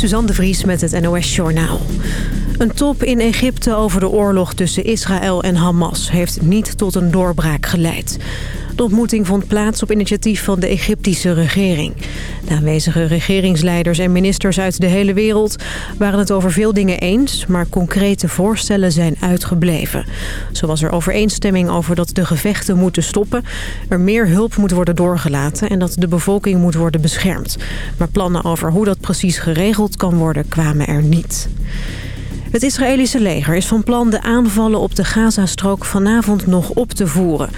Suzanne Vries met het NOS Journaal. Een top in Egypte over de oorlog tussen Israël en Hamas... heeft niet tot een doorbraak geleid. De ontmoeting vond plaats op initiatief van de Egyptische regering. De aanwezige regeringsleiders en ministers uit de hele wereld... waren het over veel dingen eens, maar concrete voorstellen zijn uitgebleven. Zo was er overeenstemming over dat de gevechten moeten stoppen... er meer hulp moet worden doorgelaten en dat de bevolking moet worden beschermd. Maar plannen over hoe dat precies geregeld kan worden kwamen er niet. Het Israëlische leger is van plan de aanvallen op de Gazastrook vanavond nog op te voeren.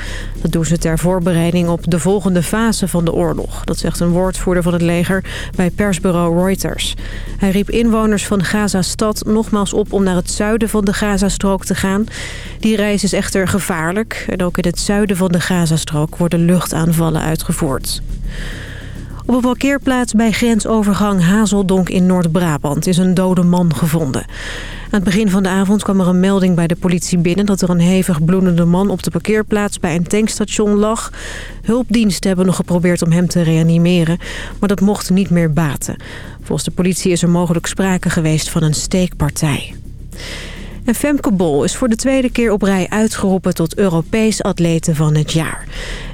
Dat doen ze ter voorbereiding op de volgende fase van de oorlog. Dat zegt een woordvoerder van het leger bij persbureau Reuters. Hij riep inwoners van Gaza-stad nogmaals op om naar het zuiden van de Gazastrook te gaan. Die reis is echter gevaarlijk. En ook in het zuiden van de Gazastrook worden luchtaanvallen uitgevoerd. Op een parkeerplaats bij grensovergang Hazeldonk in Noord-Brabant is een dode man gevonden. Aan het begin van de avond kwam er een melding bij de politie binnen... dat er een hevig bloedende man op de parkeerplaats bij een tankstation lag. Hulpdiensten hebben nog geprobeerd om hem te reanimeren, maar dat mocht niet meer baten. Volgens de politie is er mogelijk sprake geweest van een steekpartij. En Femke Bol is voor de tweede keer op rij uitgeroepen tot Europees atlete van het jaar.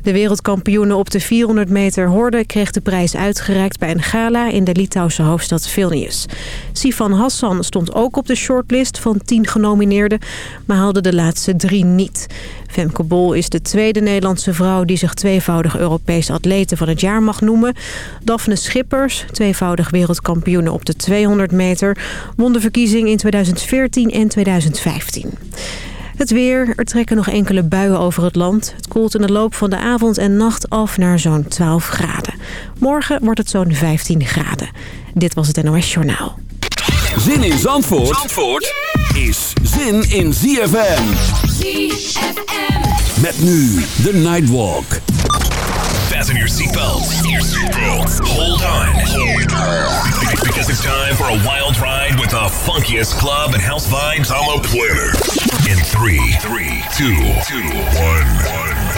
De wereldkampioene op de 400 meter horde kreeg de prijs uitgereikt bij een gala in de Litouwse hoofdstad Vilnius. Sifan Hassan stond ook op de shortlist van 10 genomineerden, maar haalde de laatste drie niet. Femke Bol is de tweede Nederlandse vrouw die zich tweevoudig Europees atlete van het jaar mag noemen. Daphne Schippers, tweevoudig wereldkampioene op de 200 meter, won de verkiezing in 2014 en 2015. Het weer. Er trekken nog enkele buien over het land. Het koelt in de loop van de avond en nacht af naar zo'n 12 graden. Morgen wordt het zo'n 15 graden. Dit was het NOS Journaal. Zin in Zandvoort, Zandvoort is zin in ZFM. ZFM. Met nu de Nightwalk. Fasten your seatbelts. Hold on. Because it's time for a wild ride with the funkiest club and house vibes. I'm a planner. In three, three, two, two, one, one.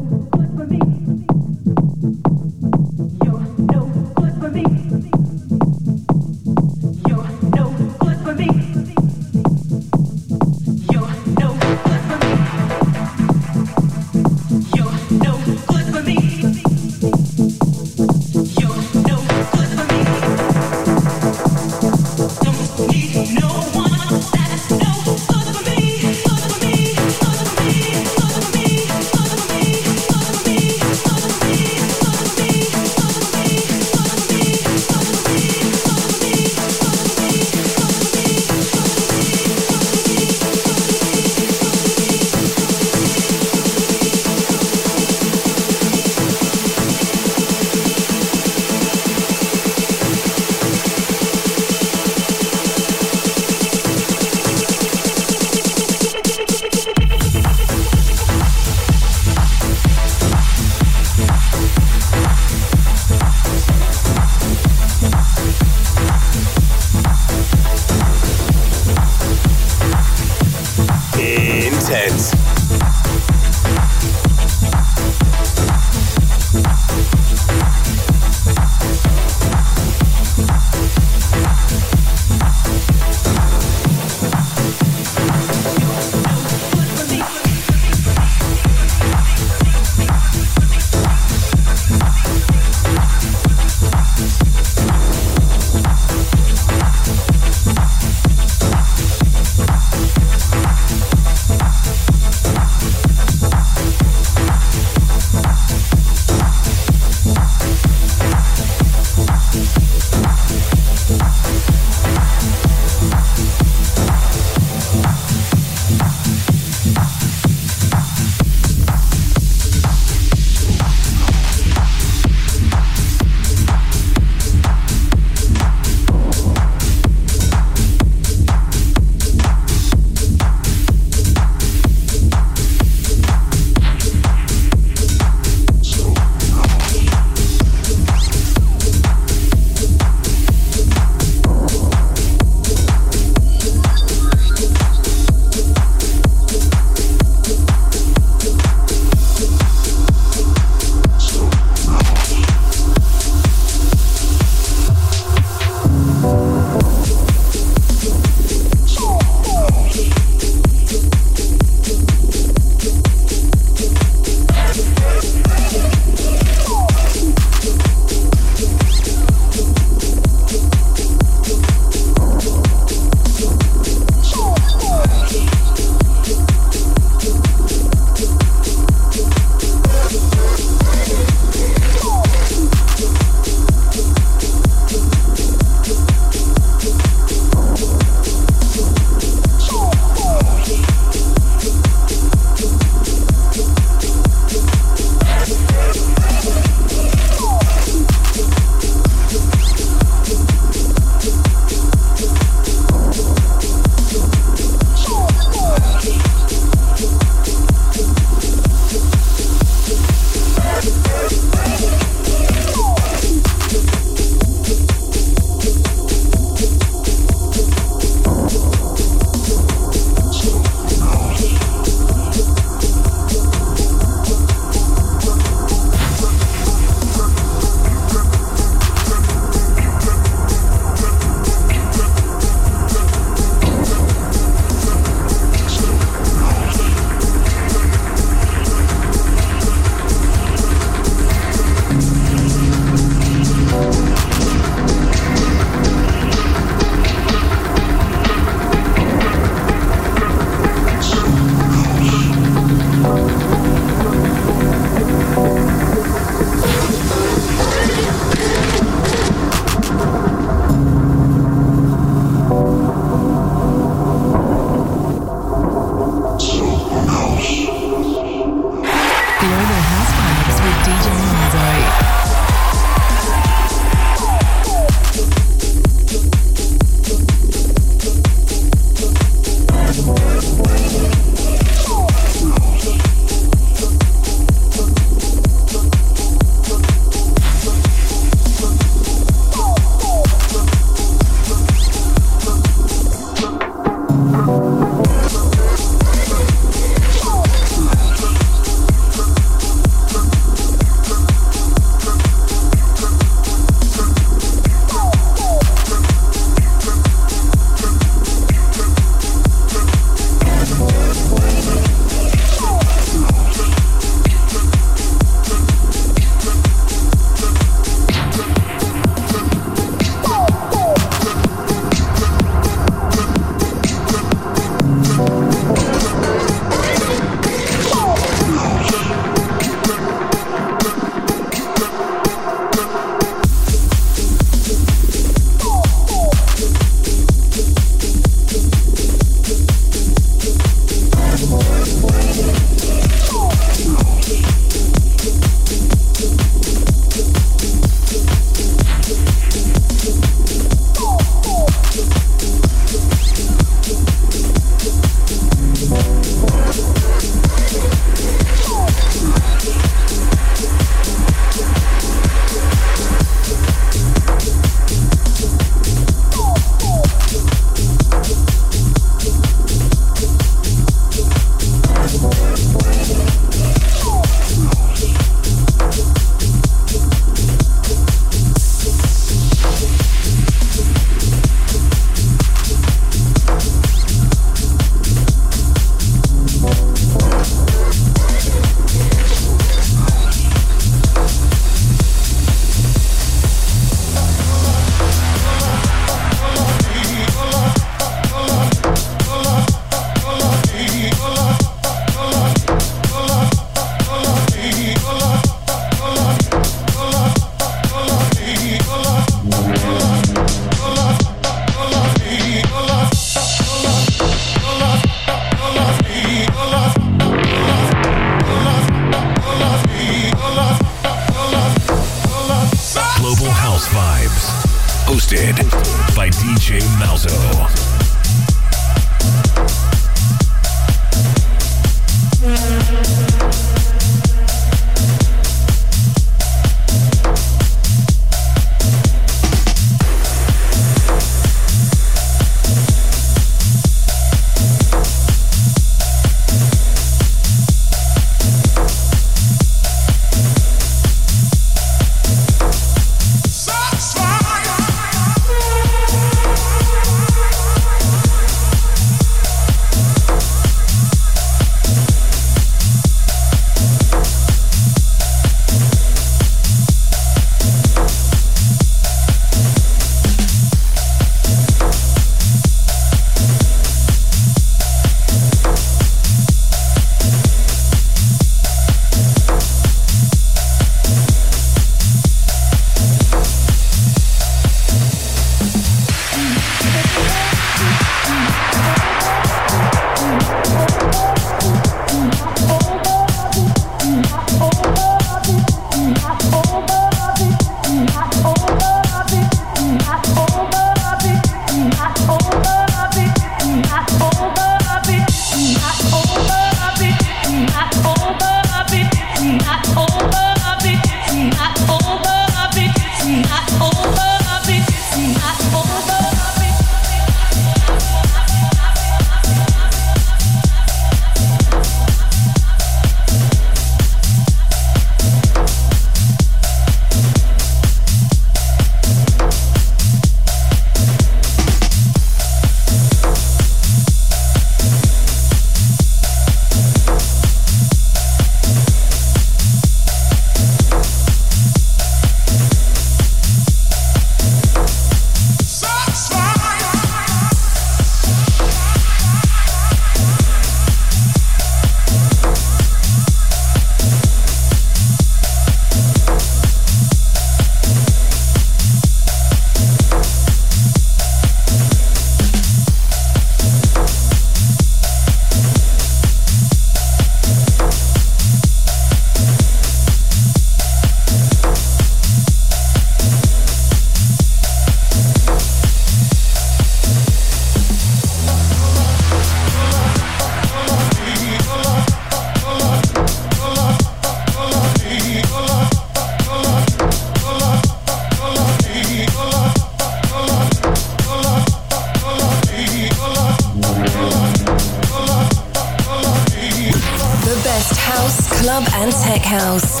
Tech House.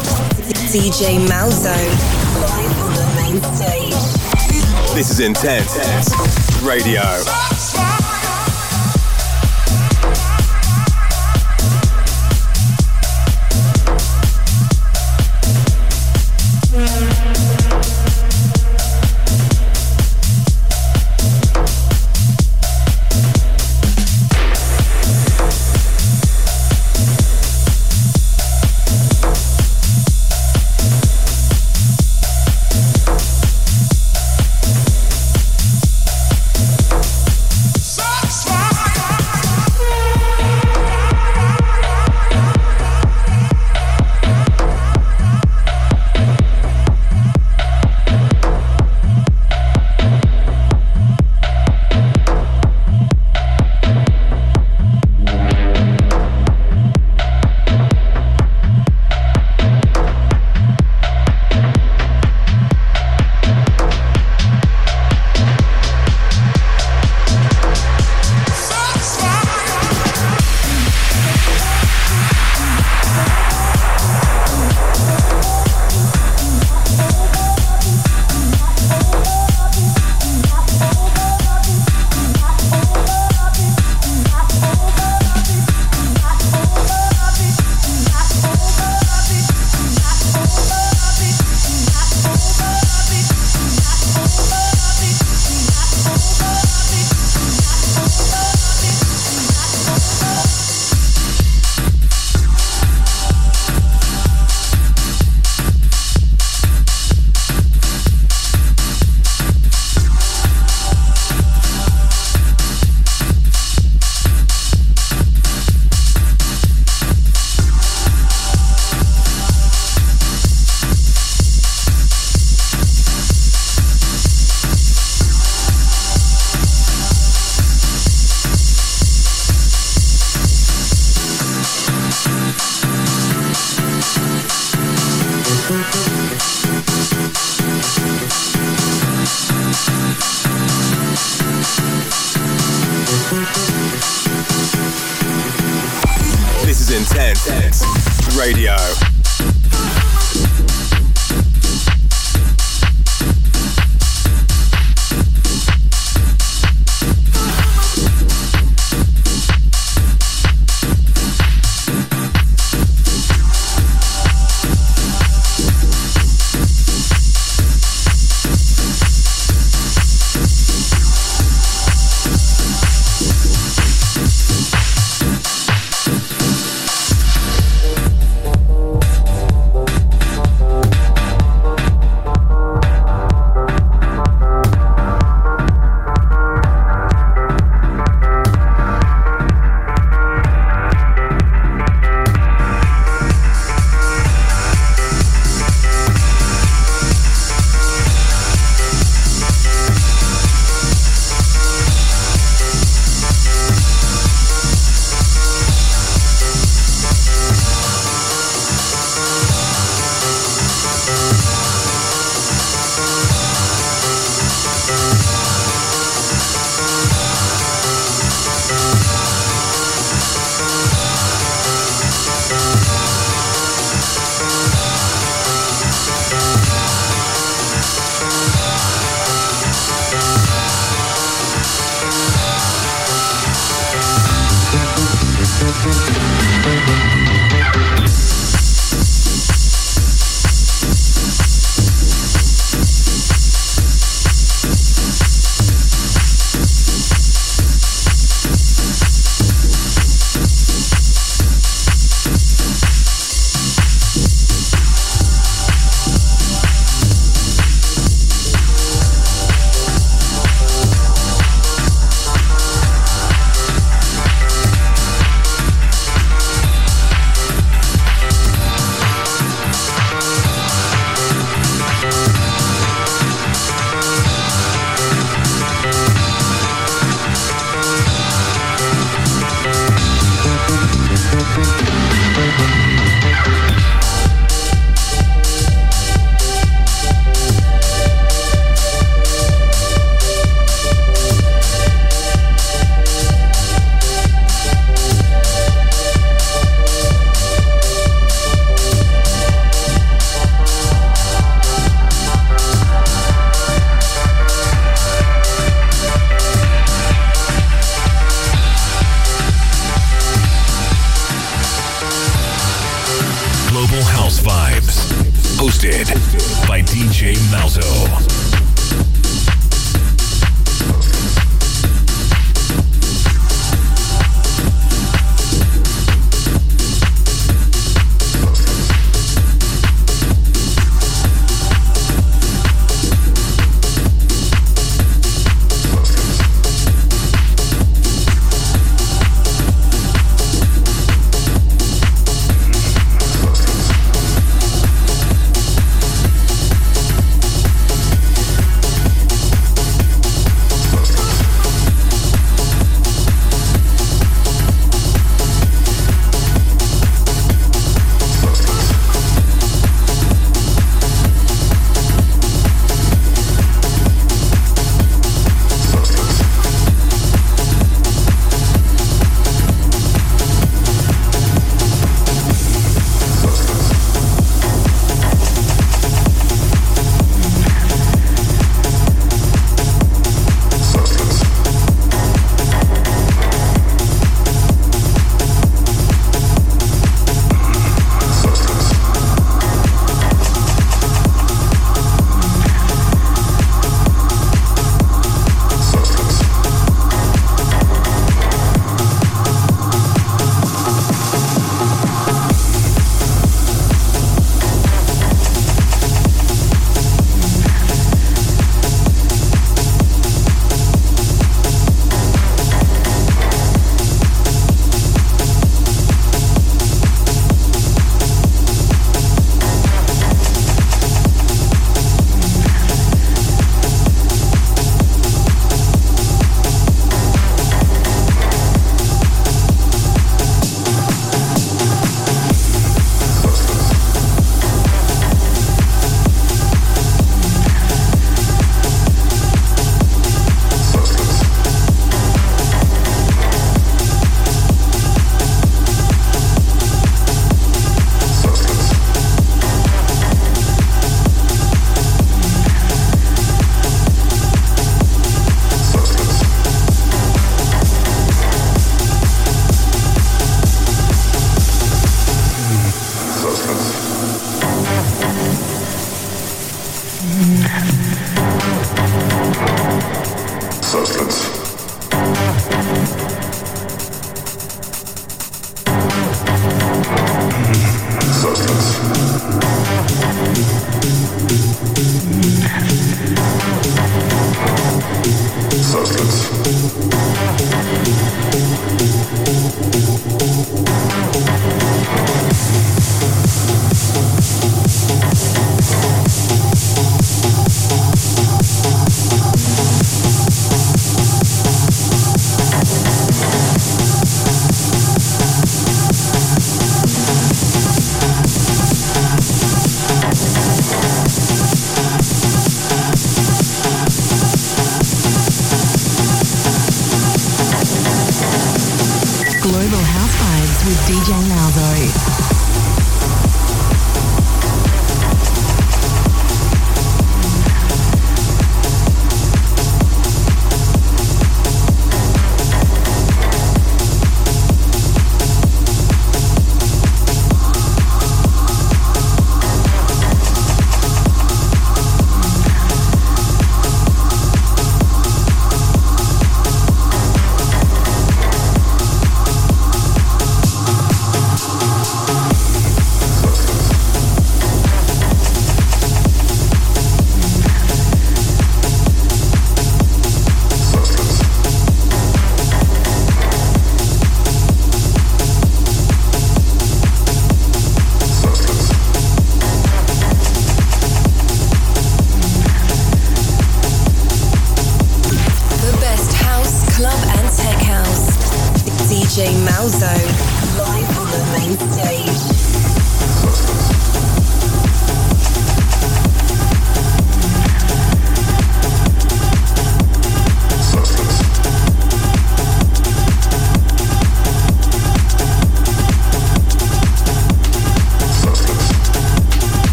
DJ Malzo. This is Intense Radio.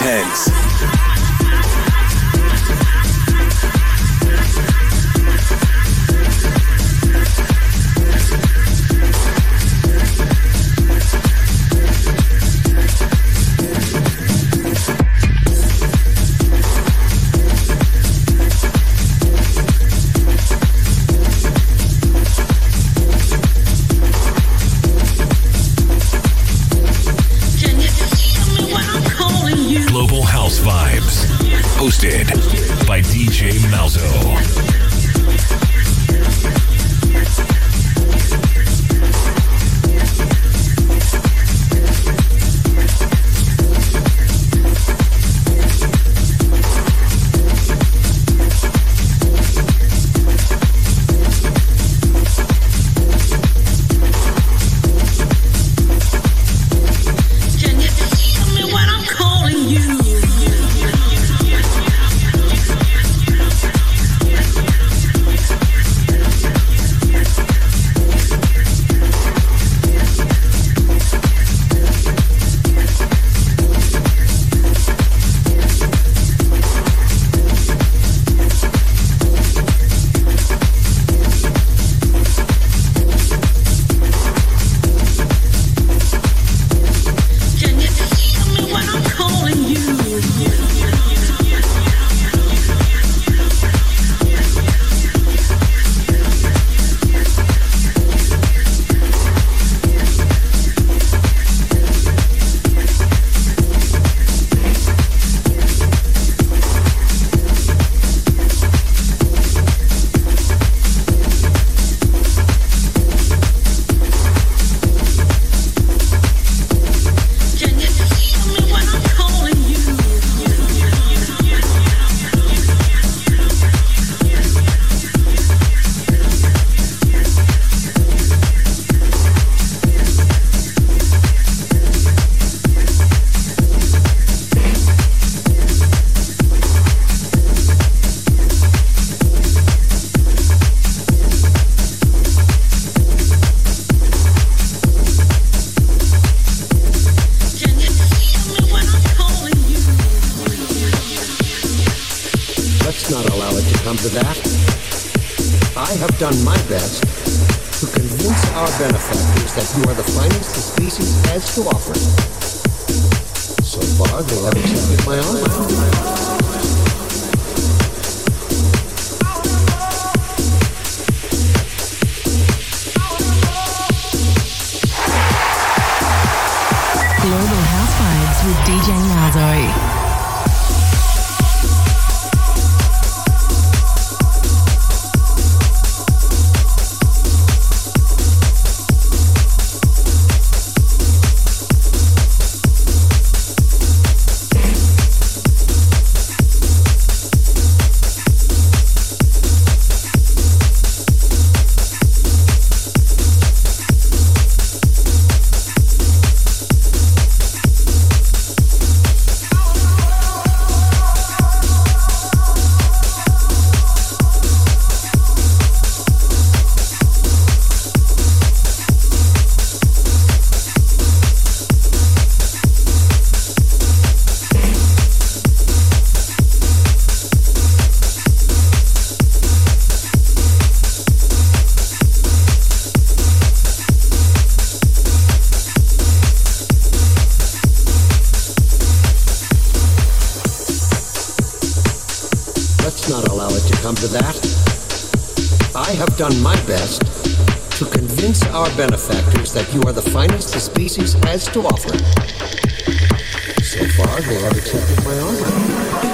intense. I've done my best to convince our benefactors that you are the finest the species has to offer. So far, they have accepted my offer.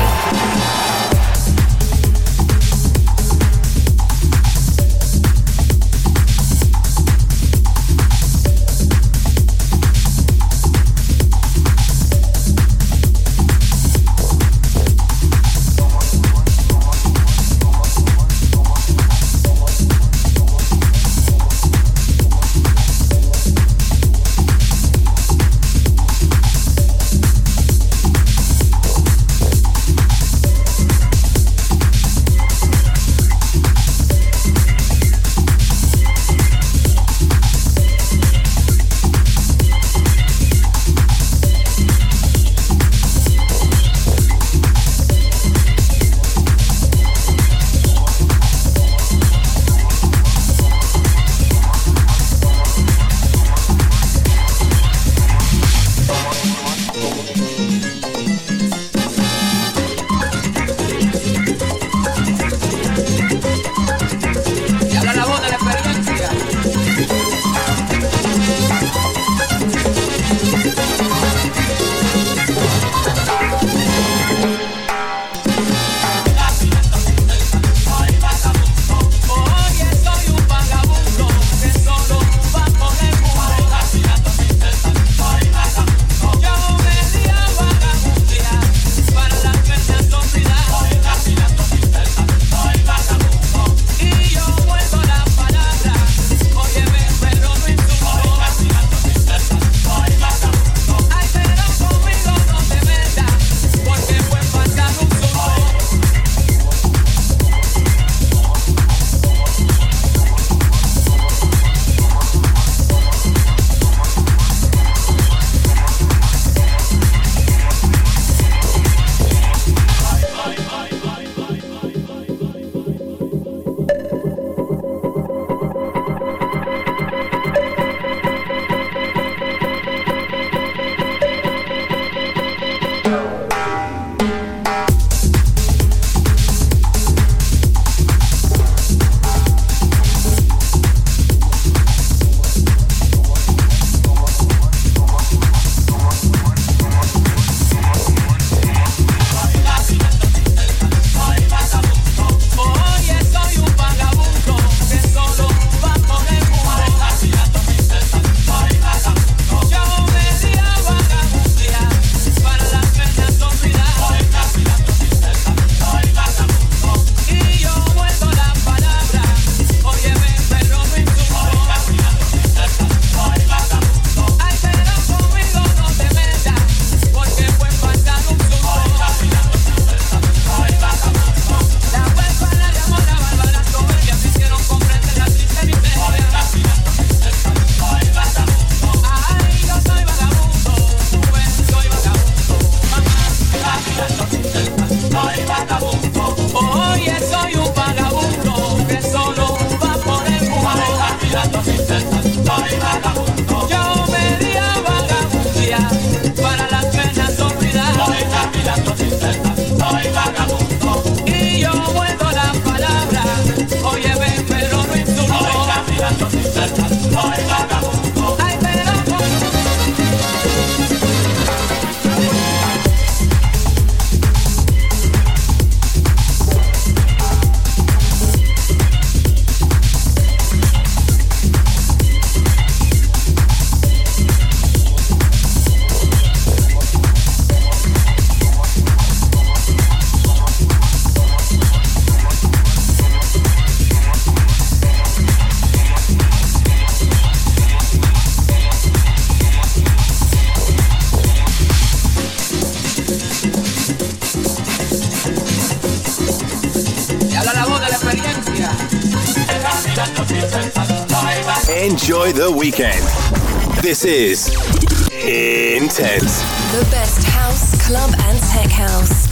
The best house, club, and tech house.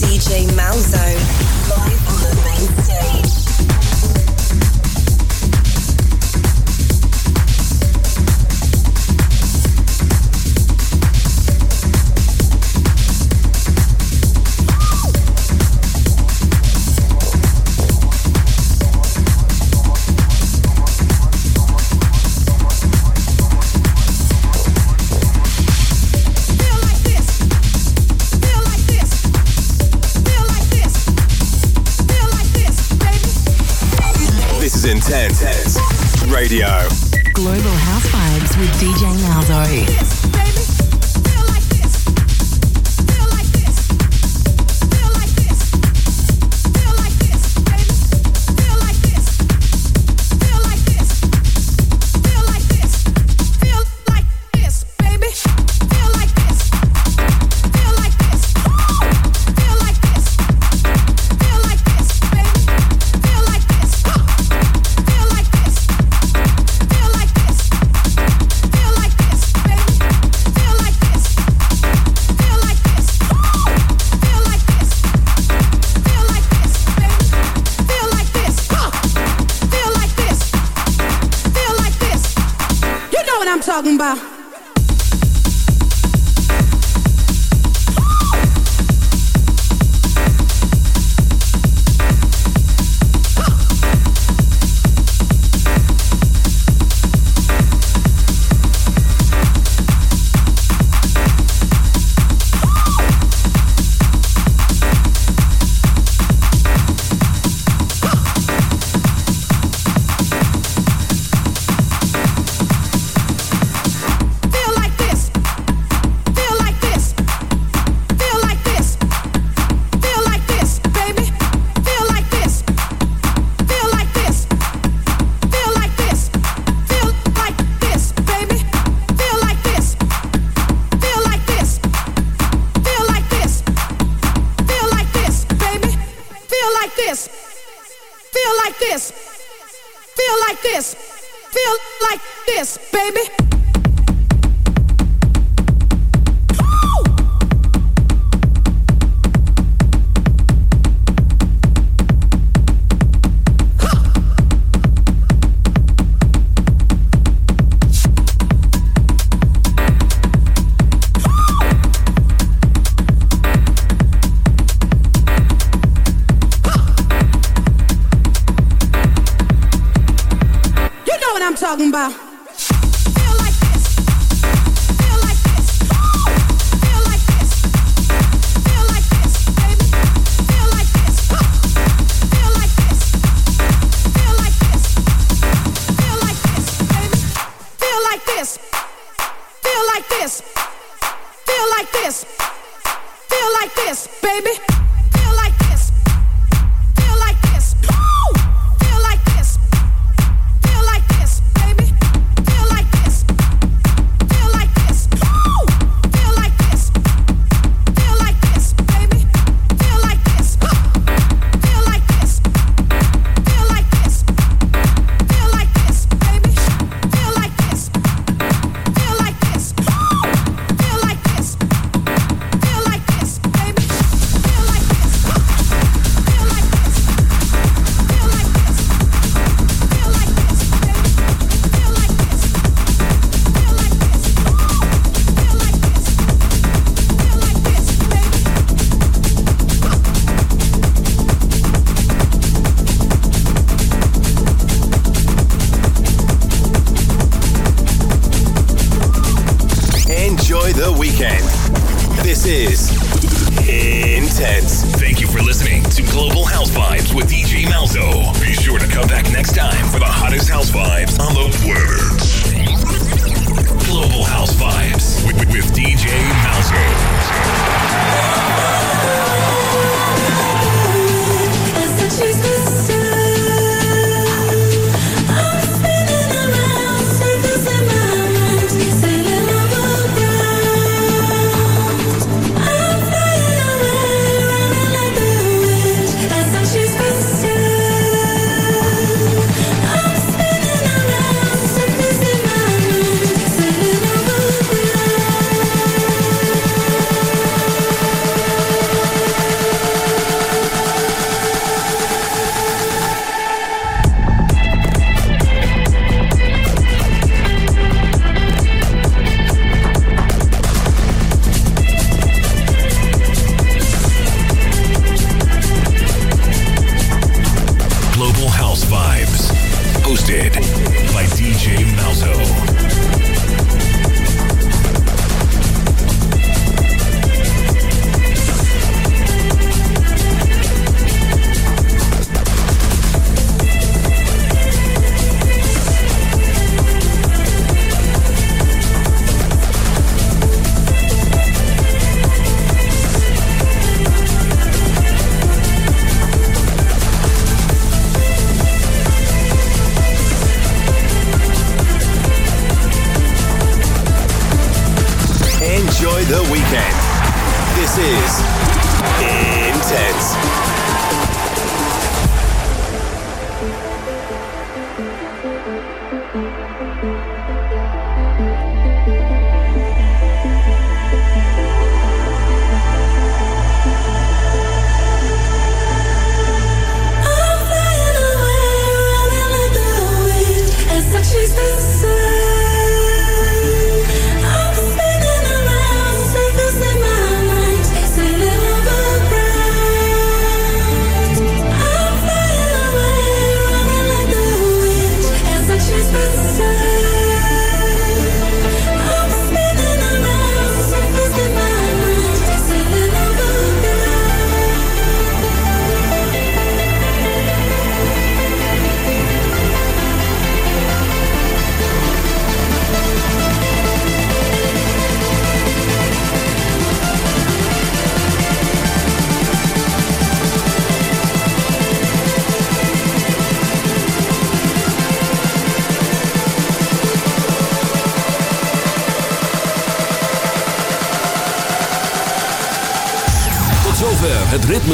DJ Malzo.